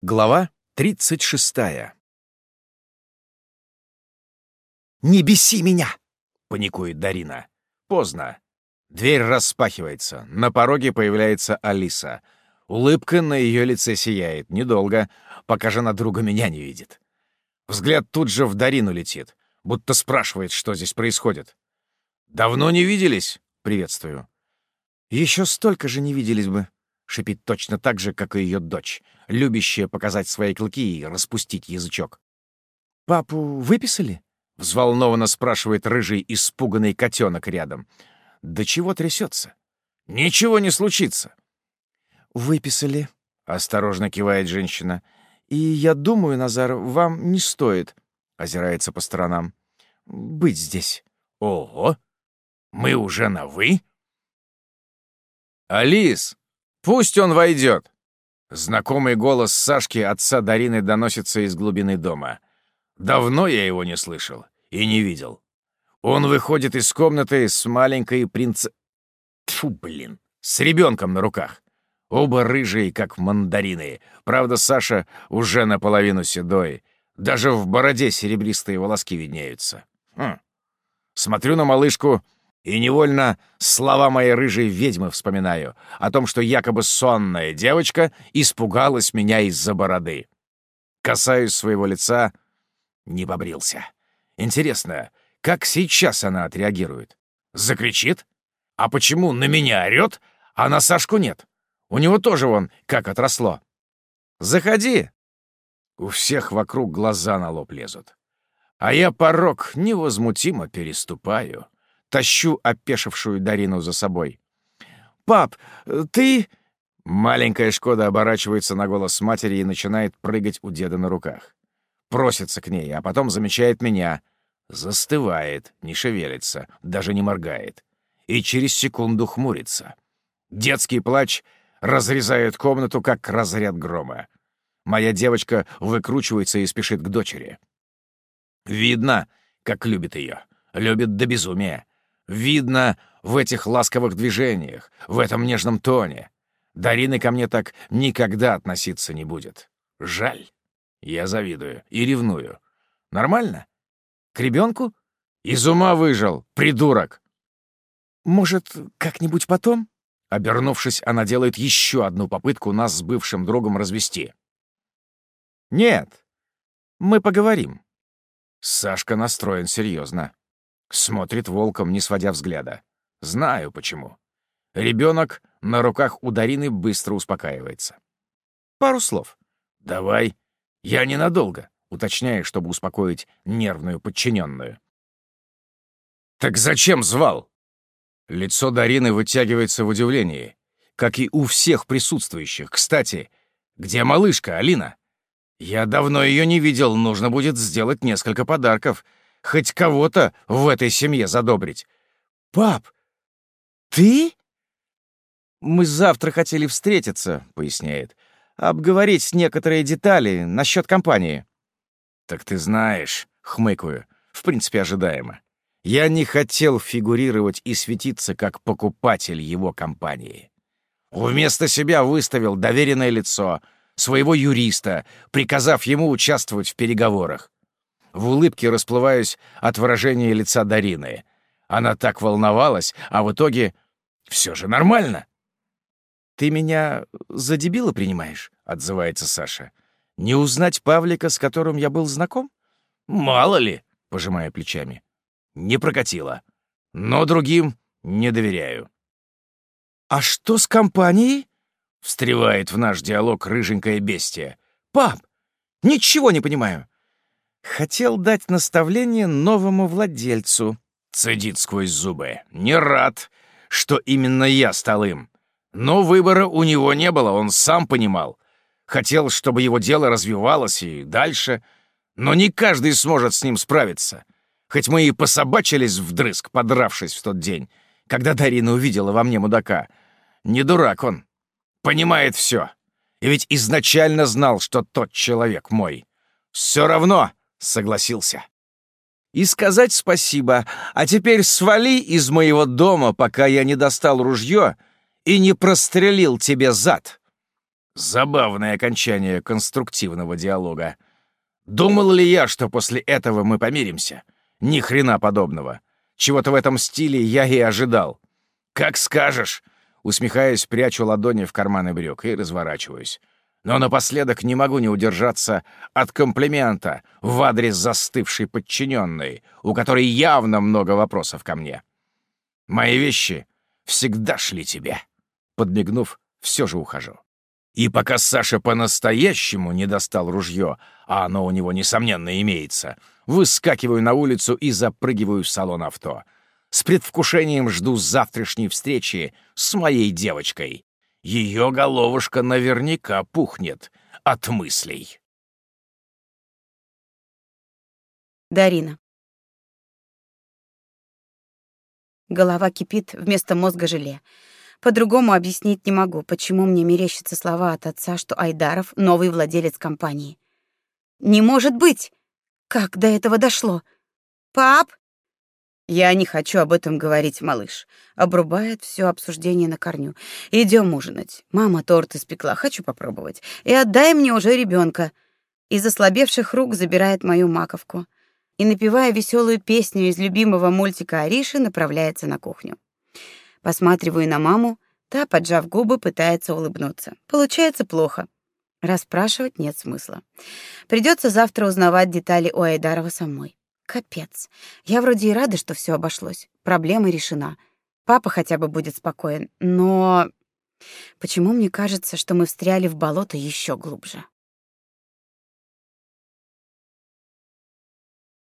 Глава 36. «Не беси меня!» — паникует Дарина. Поздно. Дверь распахивается. На пороге появляется Алиса. Улыбка на ее лице сияет. Недолго, пока жена друга меня не видит. Взгляд тут же в Дарину летит, будто спрашивает, что здесь происходит. «Давно не виделись?» — приветствую. «Еще столько же не виделись бы», шипит точно так же, как и ее дочь, любящая показать свои клыки и распустить язычок. «Папу выписали?» — взволнованно спрашивает рыжий испуганный котенок рядом. «Да чего трясется? Ничего не случится!» «Выписали», — осторожно кивает женщина. «И я думаю, Назар, вам не стоит», — озирается по сторонам, — «быть здесь». «Ого! Мы уже на «вы»?» «Алис, Пусть он войдет!» Знакомый голос Сашки, отца Дарины, доносится из глубины дома. Давно я его не слышал и не видел. Он выходит из комнаты с маленькой принц... Тьфу, блин, с ребенком на руках. Оба рыжие, как мандарины. Правда, Саша уже наполовину седой. Даже в бороде серебристые волоски виднеются. Хм. Смотрю на малышку и невольно слова моей рыжей ведьмы вспоминаю о том, что якобы сонная девочка испугалась меня из-за бороды. Касаюсь своего лица, не побрился. Интересно, как сейчас она отреагирует? Закричит? А почему на меня орёт, а на Сашку нет? У него тоже вон как отросло. Заходи. У всех вокруг глаза на лоб лезут. А я порог невозмутимо переступаю тащу опешившую Дарину за собой. «Пап, ты...» Маленькая Шкода оборачивается на голос матери и начинает прыгать у деда на руках. Просится к ней, а потом замечает меня. Застывает, не шевелится, даже не моргает. И через секунду хмурится. Детский плач разрезает комнату, как разряд грома. Моя девочка выкручивается и спешит к дочери. Видно, как любит ее. Любит до безумия. Видно в этих ласковых движениях, в этом нежном тоне. Дарина ко мне так никогда относиться не будет. Жаль. Я завидую и ревную. Нормально? К ребенку? Из ума выжил, придурок. Может, как-нибудь потом? Обернувшись, она делает еще одну попытку нас с бывшим другом развести. Нет, мы поговорим. Сашка настроен серьезно. Смотрит волком, не сводя взгляда. Знаю почему. Ребенок на руках у Дарины быстро успокаивается. Пару слов. Давай. Я ненадолго, уточняю, чтобы успокоить нервную подчиненную. Так зачем звал? Лицо Дарины вытягивается в удивлении, как и у всех присутствующих. Кстати, где малышка, Алина? Я давно ее не видел, нужно будет сделать несколько подарков — хоть кого-то в этой семье задобрить. «Пап, ты?» «Мы завтра хотели встретиться», — поясняет, «обговорить некоторые детали насчет компании». «Так ты знаешь», — хмыкаю, в принципе, ожидаемо. Я не хотел фигурировать и светиться как покупатель его компании. Вместо себя выставил доверенное лицо, своего юриста, приказав ему участвовать в переговорах. В улыбке расплываюсь от выражения лица Дарины. Она так волновалась, а в итоге все же нормально. «Ты меня за дебила принимаешь?» — отзывается Саша. «Не узнать Павлика, с которым я был знаком?» «Мало ли», — пожимая плечами. «Не прокатило. Но другим не доверяю». «А что с компанией?» — встревает в наш диалог рыженькое бестия. «Пап, ничего не понимаю. Хотел дать наставление новому владельцу. Цедит сквозь зубы. Не рад, что именно я стал им. Но выбора у него не было, он сам понимал. Хотел, чтобы его дело развивалось и дальше. Но не каждый сможет с ним справиться. Хоть мы и пособачились вдрызг, подравшись в тот день, когда Дарина увидела во мне мудака. Не дурак он. Понимает все. И ведь изначально знал, что тот человек мой. Все равно согласился. И сказать спасибо, а теперь свали из моего дома, пока я не достал ружье и не прострелил тебе зад. Забавное окончание конструктивного диалога. Думал ли я, что после этого мы помиримся? Ни хрена подобного. Чего-то в этом стиле я и ожидал. «Как скажешь!» Усмехаясь, прячу ладони в карманы брюк и разворачиваюсь. Но напоследок не могу не удержаться от комплимента в адрес застывшей подчиненной, у которой явно много вопросов ко мне. «Мои вещи всегда шли тебе». Подмигнув, все же ухожу. И пока Саша по-настоящему не достал ружье, а оно у него, несомненно, имеется, выскакиваю на улицу и запрыгиваю в салон авто. С предвкушением жду завтрашней встречи с моей девочкой. Ее головушка наверняка пухнет от мыслей. Дарина. Голова кипит, вместо мозга желе. По-другому объяснить не могу, почему мне мерещатся слова от отца, что Айдаров — новый владелец компании. «Не может быть! Как до этого дошло? Пап!» «Я не хочу об этом говорить, малыш», — обрубает все обсуждение на корню. Идем ужинать. Мама торт испекла, хочу попробовать. И отдай мне уже ребенка. Из ослабевших рук забирает мою маковку. И, напевая веселую песню из любимого мультика Ариши, направляется на кухню. Посматриваю на маму, та, поджав губы, пытается улыбнуться. Получается плохо. Расспрашивать нет смысла. Придется завтра узнавать детали у Айдарова самой. Капец. Я вроде и рада, что все обошлось. Проблема решена. Папа хотя бы будет спокоен. Но почему мне кажется, что мы встряли в болото еще глубже?